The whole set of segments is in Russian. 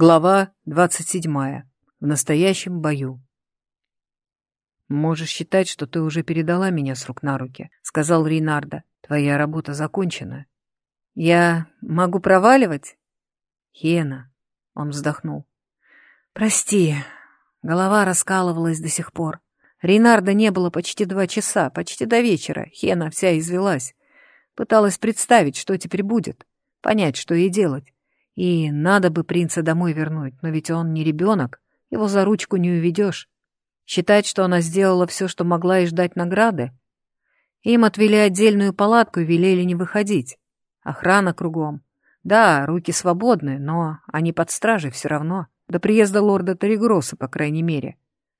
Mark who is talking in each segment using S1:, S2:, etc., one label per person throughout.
S1: Глава двадцать седьмая. В настоящем бою. «Можешь считать, что ты уже передала меня с рук на руки», — сказал Рейнарда. «Твоя работа закончена». «Я могу проваливать?» «Хена», — он вздохнул. «Прости». Голова раскалывалась до сих пор. Рейнарда не было почти два часа, почти до вечера. Хена вся извелась. Пыталась представить, что теперь будет, понять, что ей делать. И надо бы принца домой вернуть, но ведь он не ребенок, его за ручку не уведешь. Считать, что она сделала все, что могла, и ждать награды? Им отвели отдельную палатку и велели не выходить. Охрана кругом. Да, руки свободны, но они под стражей все равно. До приезда лорда Торигроса, по крайней мере.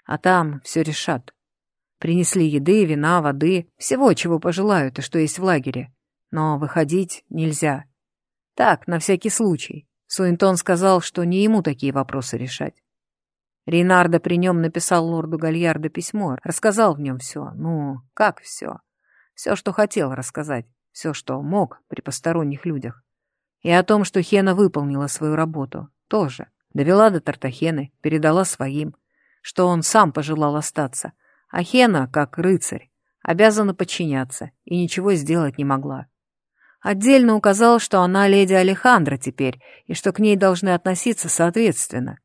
S1: А там все решат. Принесли еды, вина, воды, всего, чего пожелают и что есть в лагере. Но выходить нельзя. Так, на всякий случай. Суинтон сказал, что не ему такие вопросы решать. Рейнардо при нем написал лорду Гальярдо письмо, рассказал в нем все. Ну, как все? Все, что хотел рассказать, все, что мог при посторонних людях. И о том, что Хена выполнила свою работу, тоже. Довела до Тартахены, передала своим, что он сам пожелал остаться, а Хена, как рыцарь, обязана подчиняться и ничего сделать не могла. Отдельно указал, что она леди Алехандра теперь, и что к ней должны относиться соответственно.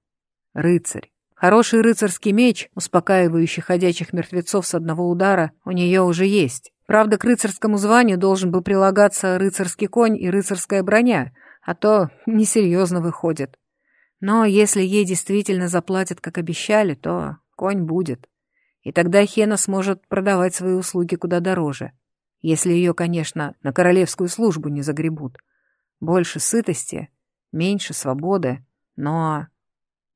S1: Рыцарь. Хороший рыцарский меч, успокаивающий ходячих мертвецов с одного удара, у нее уже есть. Правда, к рыцарскому званию должен бы прилагаться рыцарский конь и рыцарская броня, а то несерьезно выходит. Но если ей действительно заплатят, как обещали, то конь будет. И тогда Хена сможет продавать свои услуги куда дороже если ее, конечно, на королевскую службу не загребут. Больше сытости, меньше свободы, но...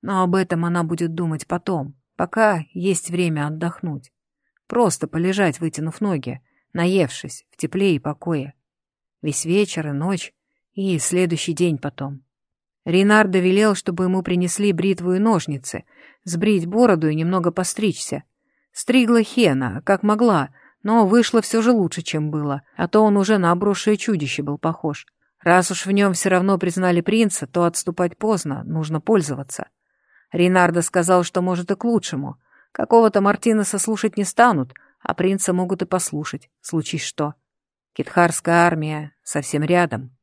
S1: Но об этом она будет думать потом, пока есть время отдохнуть. Просто полежать, вытянув ноги, наевшись, в тепле и покое. Весь вечер и ночь, и следующий день потом. Ренардо велел, чтобы ему принесли бритву и ножницы, сбрить бороду и немного постричься. Стригла Хена, как могла, но вышло все же лучше, чем было, а то он уже на обросшее чудище был похож. Раз уж в нем все равно признали принца, то отступать поздно, нужно пользоваться. Ринардо сказал, что может и к лучшему. Какого-то Мартинеса слушать не станут, а принца могут и послушать, случись что. Китхарская армия совсем рядом.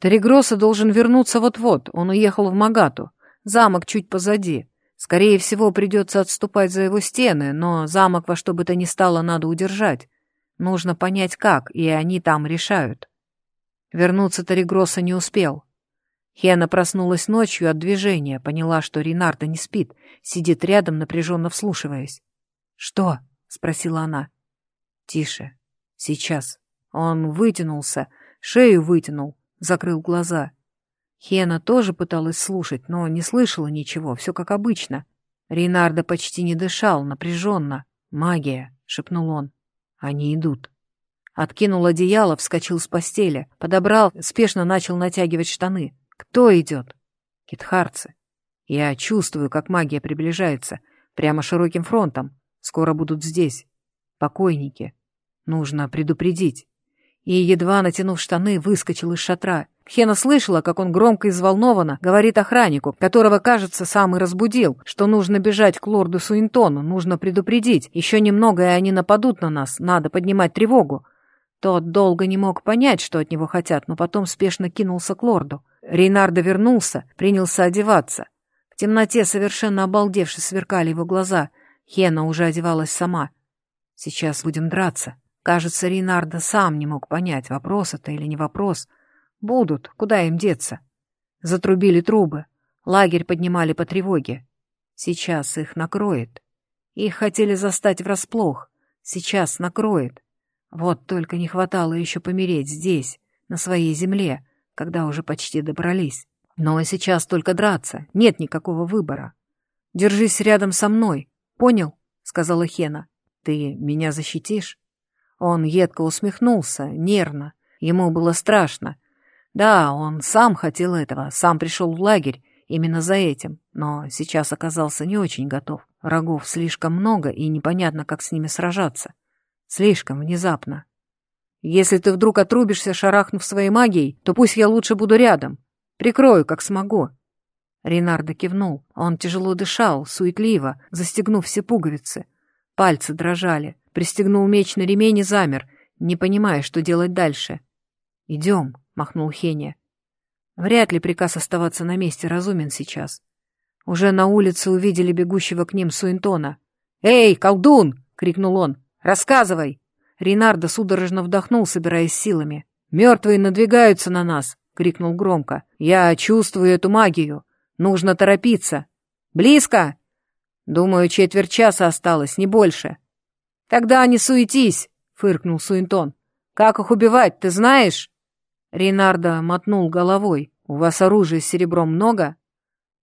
S1: Терегроса должен вернуться вот-вот, он уехал в Магату. Замок чуть позади. Скорее всего, придется отступать за его стены, но замок во что бы то ни стало надо удержать. Нужно понять, как, и они там решают. Вернуться Таригроса не успел. Хена проснулась ночью от движения, поняла, что Ренарда не спит, сидит рядом, напряженно вслушиваясь. «Что?» — спросила она. «Тише. Сейчас». Он вытянулся, шею вытянул, закрыл глаза. Хена тоже пыталась слушать, но не слышала ничего, все как обычно. Рейнардо почти не дышал, напряженно. «Магия», — шепнул он. «Они идут». Откинул одеяло, вскочил с постели, подобрал, спешно начал натягивать штаны. «Кто идет?» «Китхарцы». «Я чувствую, как магия приближается, прямо широким фронтом. Скоро будут здесь. Покойники. Нужно предупредить». И, едва натянув штаны, выскочил из шатра. Хена слышала, как он громко и взволнованно говорит охраннику, которого, кажется, сам и разбудил, что нужно бежать к лорду Суинтону, нужно предупредить. Еще немного, и они нападут на нас, надо поднимать тревогу. Тот долго не мог понять, что от него хотят, но потом спешно кинулся к лорду. Рейнардо вернулся, принялся одеваться. В темноте совершенно обалдевши сверкали его глаза. Хена уже одевалась сама. «Сейчас будем драться». Кажется, Рейнардо сам не мог понять, вопрос это или не вопрос — Будут, куда им деться? Затрубили трубы, лагерь поднимали по тревоге. Сейчас их накроет. Их хотели застать врасплох, сейчас накроет. Вот только не хватало еще помереть здесь, на своей земле, когда уже почти добрались. Но сейчас только драться, нет никакого выбора. «Держись рядом со мной, понял?» — сказала Хена. «Ты меня защитишь?» Он едко усмехнулся, нервно. Ему было страшно, да, он сам хотел этого, сам пришел в лагерь именно за этим, но сейчас оказался не очень готов. Врагов слишком много, и непонятно, как с ними сражаться. Слишком внезапно. Если ты вдруг отрубишься, шарахнув своей магией, то пусть я лучше буду рядом. Прикрою, как смогу. Ренардо кивнул. Он тяжело дышал, суетливо, застегнув все пуговицы. Пальцы дрожали. Пристегнул меч на ремень и замер, не понимая, что делать дальше. «Идем», — махнул Хеня. Вряд ли приказ оставаться на месте разумен сейчас. Уже на улице увидели бегущего к ним Суинтона. «Эй, колдун!» — крикнул он. «Рассказывай!» Ренардо судорожно вдохнул, собираясь силами. «Мертвые надвигаются на нас!» — крикнул громко. «Я чувствую эту магию. Нужно торопиться. Близко?» «Думаю, четверть часа осталось, не больше». «Тогда не суетись!» — фыркнул Суинтон. «Как их убивать, ты знаешь?» Ренардо мотнул головой. «У вас оружия с серебром много?»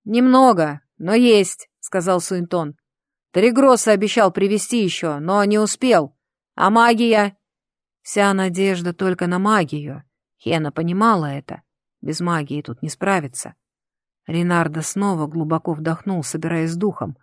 S1: «Немного, но есть», — сказал Суинтон. «Тригросса обещал привести еще, но не успел. А магия?» Вся надежда только на магию. Хена понимала это. Без магии тут не справиться. Ренардо снова глубоко вдохнул, собираясь духом.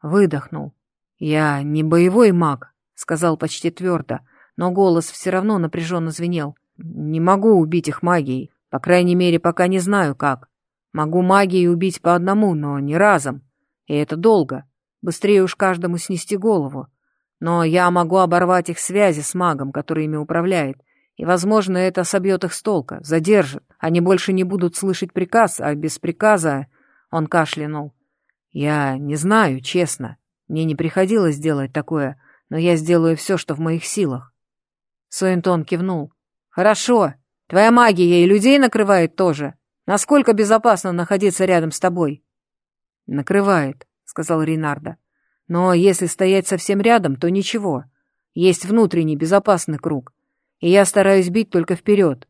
S1: Выдохнул. «Я не боевой маг», — сказал почти твердо, но голос все равно напряженно звенел. «Не могу убить их магией, по крайней мере, пока не знаю как. Могу магией убить по одному, но не разом. И это долго. Быстрее уж каждому снести голову. Но я могу оборвать их связи с магом, который ими управляет. И, возможно, это собьет их с толка, задержит. Они больше не будут слышать приказ, а без приказа... Он кашлянул. Я не знаю, честно. Мне не приходилось делать такое, но я сделаю все, что в моих силах. Суэнтон кивнул. Хорошо. Твоя магия и людей накрывает тоже. Насколько безопасно находиться рядом с тобой?» «Накрывает», — сказал Ринардо. «Но если стоять совсем рядом, то ничего. Есть внутренний безопасный круг, и я стараюсь бить только вперед.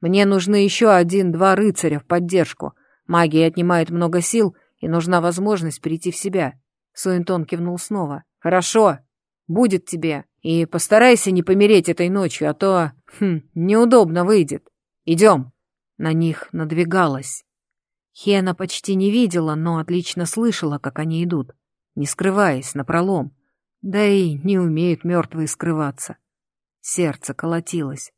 S1: Мне нужны еще один-два рыцаря в поддержку. Магия отнимает много сил, и нужна возможность прийти в себя». Суинтон кивнул снова. «Хорошо, будет тебе. И постарайся не помереть этой ночью, а то... Хм, неудобно выйдет. Идем». На них надвигалась. Хена почти не видела, но отлично слышала, как они идут, не скрываясь, напролом. Да и не умеют мертвые скрываться. Сердце колотилось.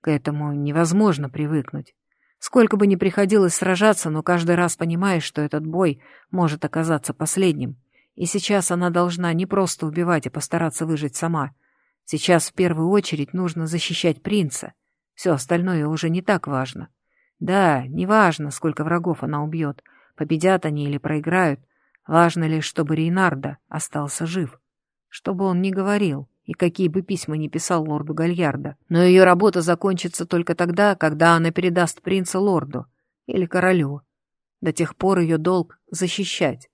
S1: К этому невозможно привыкнуть. Сколько бы ни приходилось сражаться, но каждый раз понимаешь, что этот бой может оказаться последним. И сейчас она должна не просто убивать и постараться выжить сама. Сейчас в первую очередь нужно защищать принца. Все остальное уже не так важно. Да, неважно, сколько врагов она убьет, победят они или проиграют. Важно лишь, чтобы Рейнарда остался жив. Чтобы он не говорил и какие бы письма ни писал лорду Гальярда. Но ее работа закончится только тогда, когда она передаст принца лорду или королю. До тех пор ее долг — защищать.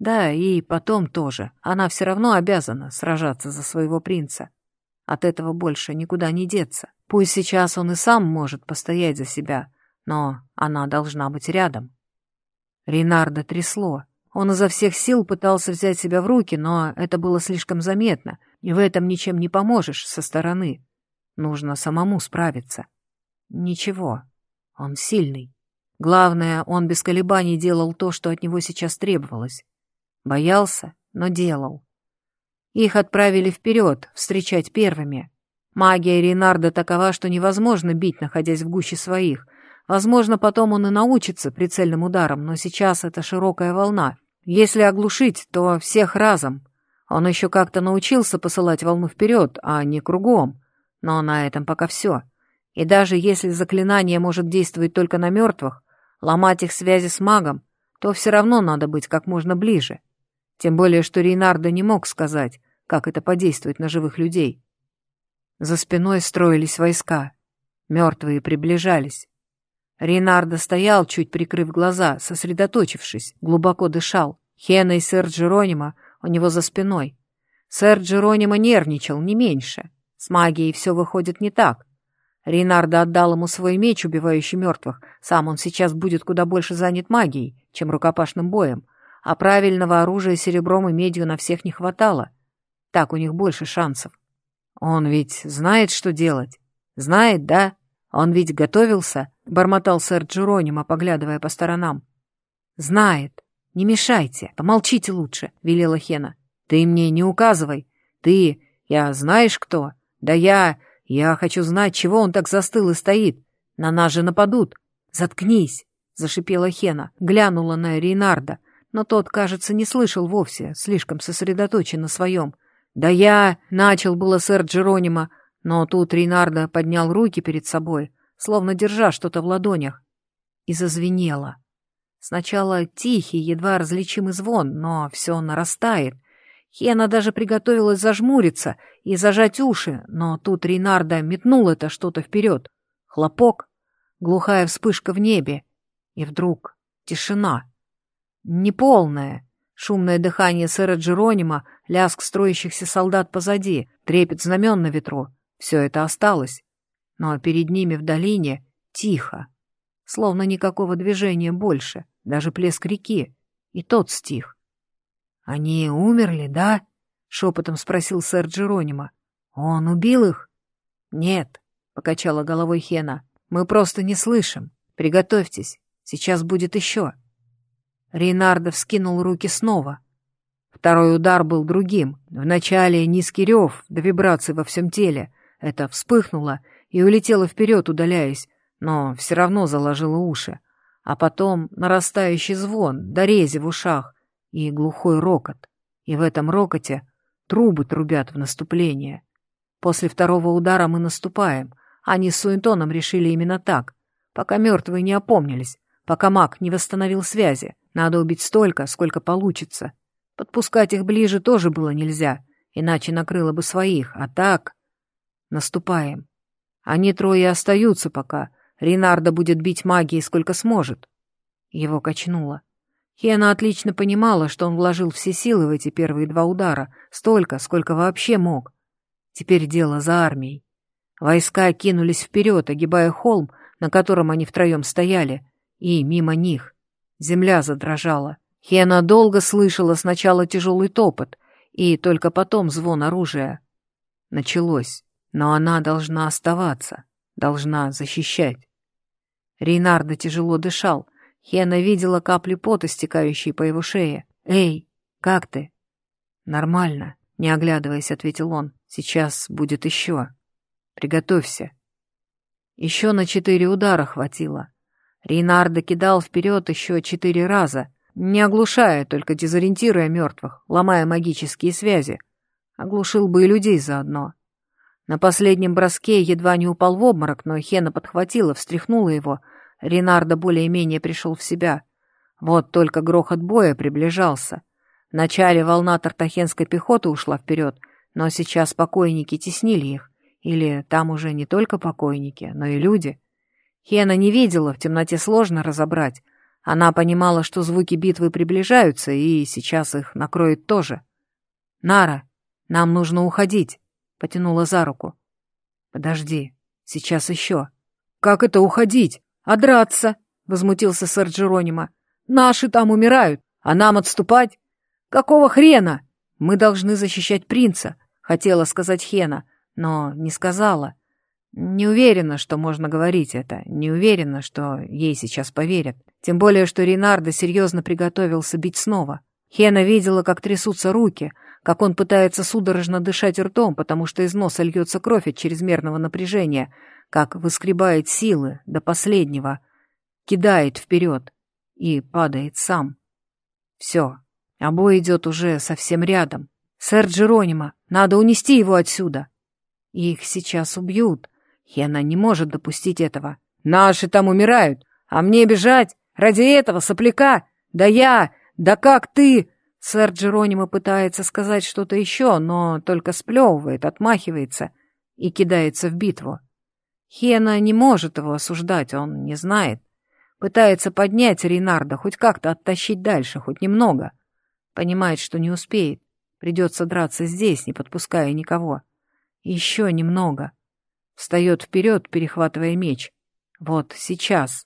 S1: Да, и потом тоже. Она все равно обязана сражаться за своего принца. От этого больше никуда не деться. Пусть сейчас он и сам может постоять за себя — но она должна быть рядом. Ренардо трясло. Он изо всех сил пытался взять себя в руки, но это было слишком заметно, и в этом ничем не поможешь со стороны. Нужно самому справиться. Ничего, он сильный. Главное, он без колебаний делал то, что от него сейчас требовалось. Боялся, но делал. Их отправили вперед, встречать первыми. Магия Ренарда такова, что невозможно бить, находясь в гуще своих — Возможно, потом он и научится прицельным ударам, но сейчас это широкая волна. Если оглушить, то всех разом. Он еще как-то научился посылать волну вперед, а не кругом. Но на этом пока все. И даже если заклинание может действовать только на мертвых, ломать их связи с магом, то все равно надо быть как можно ближе. Тем более, что Рейнардо не мог сказать, как это подействует на живых людей. За спиной строились войска. Мертвые приближались. Ренардо стоял, чуть прикрыв глаза, сосредоточившись, глубоко дышал. Хена и сэр Джеронимо у него за спиной. Сэр Джеронимо нервничал не меньше. С магией все выходит не так. Ренардо отдал ему свой меч, убивающий мертвых. Сам он сейчас будет куда больше занят магией, чем рукопашным боем. А правильного оружия серебром и медью на всех не хватало. Так у них больше шансов. Он ведь знает, что делать. Знает, да? Он ведь готовился, — бормотал сэр Джеронимо, поглядывая по сторонам. «Знает. Не мешайте. Помолчите лучше», — велела Хена. «Ты мне не указывай. Ты... Я знаешь кто? Да я... Я хочу знать, чего он так застыл и стоит. На нас же нападут. Заткнись. зашипела Хена, глянула на Рейнарда, но тот, кажется, не слышал вовсе, слишком сосредоточен на своем. «Да я...» — начал было сэр Джеронима, но тут Рейнарда поднял руки перед собой, словно держа что-то в ладонях, и зазвенело. Сначала тихий, едва различимый звон, но все нарастает. Хена даже приготовилась зажмуриться и зажать уши, но тут Рейнарда метнул это что-то вперед. Хлопок, глухая вспышка в небе, и вдруг тишина. Неполная. Шумное дыхание сэра Джеронима, лязг строящихся солдат позади, трепет знамен на ветру. Все это осталось. Но перед ними в долине тихо. Словно никакого движения больше, даже плеск реки. И тот стих. «Они умерли, да?» — шепотом спросил сэр Джеронима. «Он убил их?» «Нет», — покачала головой Хена. «Мы просто не слышим. Приготовьтесь. Сейчас будет еще. Рейнардо вскинул руки снова. Второй удар был другим. Вначале низкий рев до вибрации во всем теле. Это вспыхнуло и улетело вперед, удаляясь, но все равно заложило уши. А потом нарастающий звон, дорези в ушах и глухой рокот. И в этом рокоте трубы трубят в наступление. После второго удара мы наступаем. Они с Суинтоном решили именно так, пока мертвые не опомнились, пока маг не восстановил связи. Надо убить столько, сколько получится. Подпускать их ближе тоже было нельзя, иначе накрыло бы своих, а так... Наступаем. Они трое остаются пока. Ренардо будет бить магией сколько сможет. Его качнуло. Хена отлично понимала, что он вложил все силы в эти первые два удара, столько, сколько вообще мог. Теперь дело за армией. Войска кинулись вперед, огибая холм, на котором они втроем стояли, и мимо них. Земля задрожала. Хена долго слышала сначала тяжелый топот, и только потом звон оружия. Началось, но она должна оставаться, должна защищать. Рейнардо тяжело дышал. Хена видела капли пота, стекающие по его шее. «Эй, как ты?» «Нормально», — не оглядываясь, ответил он. «Сейчас будет еще. Приготовься». Еще на четыре удара хватило. Рейнардо кидал вперед еще четыре раза, не оглушая, только дезориентируя мертвых, ломая магические связи. Оглушил бы и людей заодно. На последнем броске едва не упал в обморок, но Хена подхватила, встряхнула его. Ренардо более-менее пришел в себя. Вот только грохот боя приближался. Вначале волна тартахенской пехоты ушла вперед, но сейчас покойники теснили их. Или там уже не только покойники, но и люди — Хена не видела, в темноте сложно разобрать. Она понимала, что звуки битвы приближаются, и сейчас их накроет тоже. «Нара, нам нужно уходить», — потянула за руку. «Подожди, сейчас еще». «Как это уходить? А драться?» — возмутился сэр Джеронима. «Наши там умирают, а нам отступать? Какого хрена? Мы должны защищать принца», — хотела сказать Хена, но не сказала. Не уверена, что можно говорить это, не уверена, что ей сейчас поверят. Тем более, что Ренардо серьезно приготовился бить снова. Хена видела, как трясутся руки, как он пытается судорожно дышать ртом, потому что из носа льется кровь от чрезмерного напряжения, как выскребает силы до последнего, кидает вперед и падает сам. Все, а бой идет уже совсем рядом. «Сэр Джеронима, надо унести его отсюда!» «Их сейчас убьют», Хена не может допустить этого. Наши там умирают, а мне бежать? Ради этого сопляка? Да я! Да как ты? Сэр Джеронимо пытается сказать что-то еще, но только сплевывает, отмахивается и кидается в битву. Хена не может его осуждать, он не знает. Пытается поднять Рейнарда, хоть как-то оттащить дальше, хоть немного. Понимает, что не успеет. Придется драться здесь, не подпуская никого. Еще немного. Встает вперед, перехватывая меч. Вот сейчас.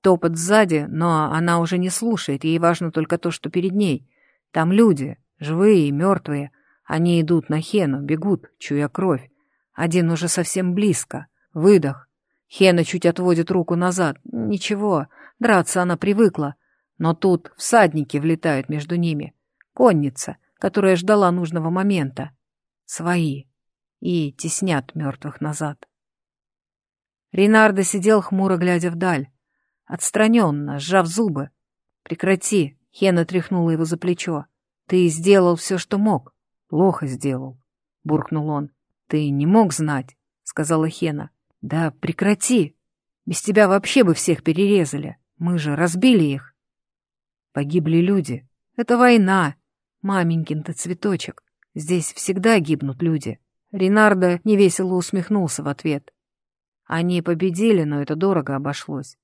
S1: Топот сзади, но она уже не слушает, ей важно только то, что перед ней. Там люди, живые и мертвые. Они идут на Хену, бегут, чуя кровь. Один уже совсем близко. Выдох. Хена чуть отводит руку назад. Ничего, драться она привыкла. Но тут всадники влетают между ними. Конница, которая ждала нужного момента. Свои и теснят мертвых назад. Ренардо сидел хмуро, глядя вдаль. отстраненно, сжав зубы. «Прекрати!» — Хена тряхнула его за плечо. «Ты сделал все, что мог. Плохо сделал», — буркнул он. «Ты не мог знать», — сказала Хена. «Да прекрати! Без тебя вообще бы всех перерезали. Мы же разбили их». Погибли люди. Это война. Маменькин-то цветочек. Здесь всегда гибнут люди. Ренардо невесело усмехнулся в ответ. Они победили, но это дорого обошлось.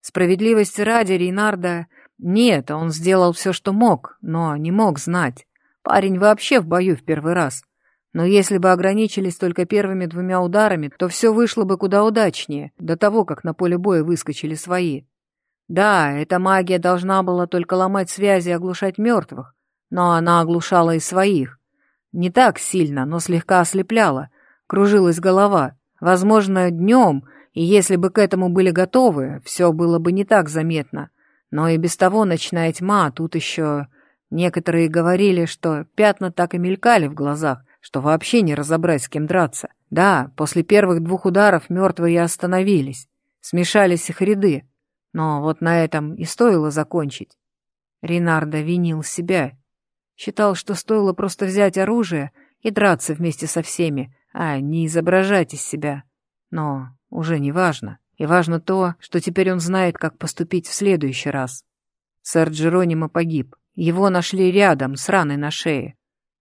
S1: Справедливости ради Рейнарда... Нет, он сделал все, что мог, но не мог знать. Парень вообще в бою в первый раз. Но если бы ограничились только первыми двумя ударами, то все вышло бы куда удачнее, до того, как на поле боя выскочили свои. Да, эта магия должна была только ломать связи и оглушать мертвых, но она оглушала и своих. Не так сильно, но слегка ослепляла, кружилась голова. Возможно, днем, и если бы к этому были готовы, все было бы не так заметно. Но и без того ночная тьма, тут еще... Некоторые говорили, что пятна так и мелькали в глазах, что вообще не разобрать, с кем драться. Да, после первых двух ударов мертвые остановились, смешались их ряды, но вот на этом и стоило закончить. Ренардо винил себя. Считал, что стоило просто взять оружие и драться вместе со всеми, а не изображать из себя. Но уже не важно. И важно то, что теперь он знает, как поступить в следующий раз. Сэр Джеронимо погиб. Его нашли рядом, с раной на шее.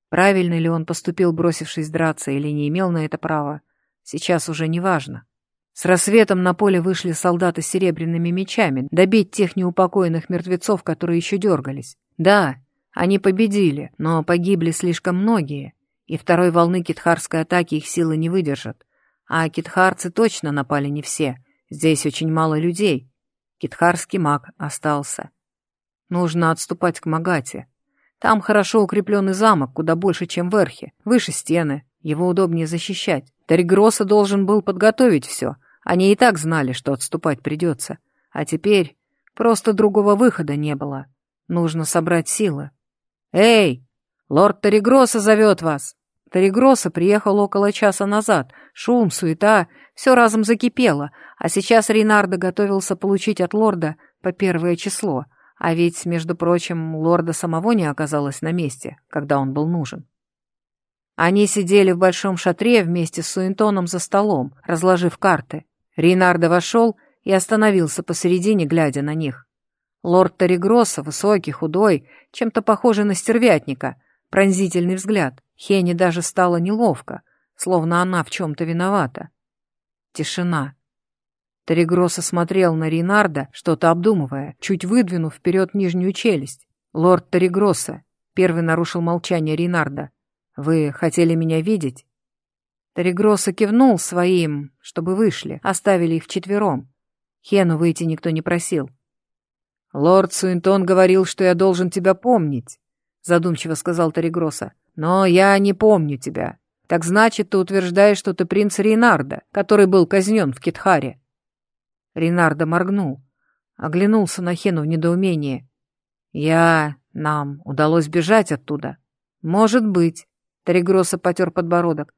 S1: Правильно ли он поступил, бросившись драться, или не имел на это права, сейчас уже не важно. С рассветом на поле вышли солдаты с серебряными мечами, добить тех неупокоенных мертвецов, которые еще дергались. Да, они победили, но погибли слишком многие, и второй волны китхарской атаки их силы не выдержат. А китхарцы точно напали не все, здесь очень мало людей. Китхарский маг остался. Нужно отступать к Магате. Там хорошо укрепленный замок, куда больше, чем в Эрхе. Выше стены, его удобнее защищать. Таригроса должен был подготовить все. Они и так знали, что отступать придется. А теперь просто другого выхода не было. Нужно собрать силы. «Эй, лорд Таригроса зовет вас!» Таригроса приехал около часа назад. Шум, суета, все разом закипело, а сейчас Рейнардо готовился получить от лорда по первое число, а ведь, между прочим, лорда самого не оказалось на месте, когда он был нужен. Они сидели в большом шатре вместе с Суинтоном за столом, разложив карты. Рейнардо вошел и остановился посередине, глядя на них. Лорд Таригроса, высокий, худой, чем-то похожий на стервятника, пронзительный взгляд. Хене даже стало неловко, словно она в чем-то виновата. Тишина. Терегроса смотрел на Ринарда, что-то обдумывая, чуть выдвинув вперед нижнюю челюсть. «Лорд Терегроса», — первый нарушил молчание Ринарда, — «вы хотели меня видеть?» Терегроса кивнул своим, чтобы вышли, оставили их вчетвером. Хену выйти никто не просил. «Лорд Суинтон говорил, что я должен тебя помнить», — задумчиво сказал Терегроса. «Но я не помню тебя. Так значит, ты утверждаешь, что ты принц Рейнарда, который был казнен в Китхаре». Ренардо моргнул, оглянулся на Хену в недоумении. «Я... нам удалось бежать оттуда?» «Может быть», — Тригроса потер подбородок.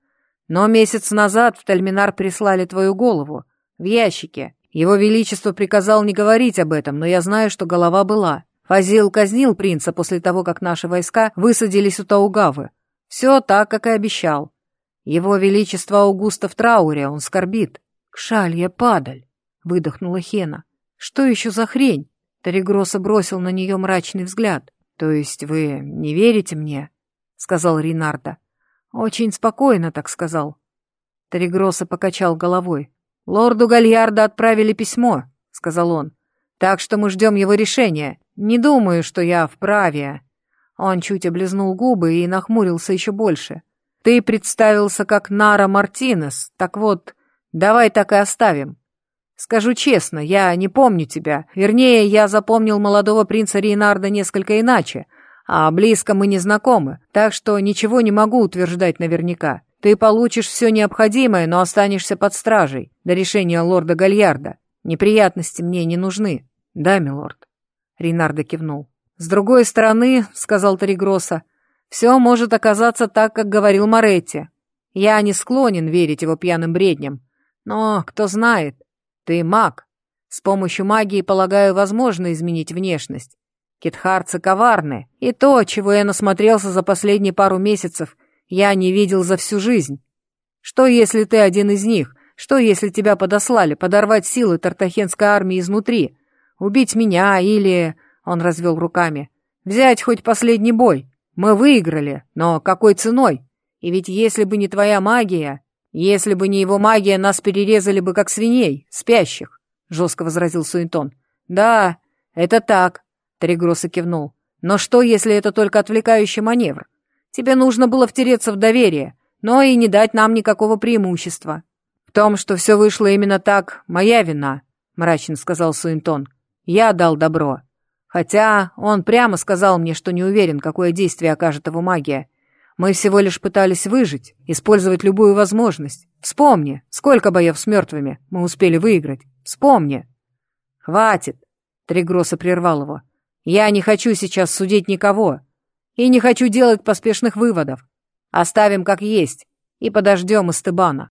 S1: «Но месяц назад в Тальминар прислали твою голову, в ящике. Его Величество приказал не говорить об этом, но я знаю, что голова была. Фазил казнил принца после того, как наши войска высадились у Таугавы. Все так, как и обещал. Его Величество Аугуста в трауре, он скорбит. Кшалья падаль, выдохнула Хена. Что еще за хрень? Таригроса бросил на нее мрачный взгляд. То есть вы не верите мне? Сказал Ринарда. Очень спокойно так сказал. Таригроса покачал головой. «Лорду Гальярда отправили письмо», — сказал он. «Так что мы ждем его решения. Не думаю, что я вправе». Он чуть облизнул губы и нахмурился еще больше. Ты представился как Нара Мартинес, так вот, давай так и оставим. Скажу честно, я не помню тебя. Вернее, я запомнил молодого принца Рейнарда несколько иначе, а близко мы не знакомы, так что ничего не могу утверждать наверняка. Ты получишь все необходимое, но останешься под стражей до решения лорда Гальярда. Неприятности мне не нужны. Да, милорд. Рейнарда кивнул. С другой стороны, — сказал Таригроса, — все может оказаться так, как говорил Моретти. Я не склонен верить его пьяным бредням. Но кто знает, ты маг. С помощью магии, полагаю, возможно изменить внешность. Китхарцы коварны, и то, чего я насмотрелся за последние пару месяцев, я не видел за всю жизнь. Что, если ты один из них? Что, если тебя подослали подорвать силы Тартахенской армии изнутри? Убить меня или...» Он развел руками. «Взять хоть последний бой. Мы выиграли, но какой ценой? И ведь если бы не твоя магия, если бы не его магия, нас перерезали бы как свиней, спящих», — жестко возразил Суинтон. «Да, это так», — Тригроса кивнул. «Но что, если это только отвлекающий маневр? Тебе нужно было втереться в доверие, но и не дать нам никакого преимущества». «В том, что все вышло именно так, моя вина», — мрачно сказал Суинтон. «Я дал добро. Хотя он прямо сказал мне, что не уверен, какое действие окажет его магия. Мы всего лишь пытались выжить, использовать любую возможность. Вспомни, сколько боев с мертвыми мы успели выиграть. Вспомни. Хватит. Тригроса прервал его. Я не хочу сейчас судить никого. И не хочу делать поспешных выводов. Оставим как есть и подождем Эстебана.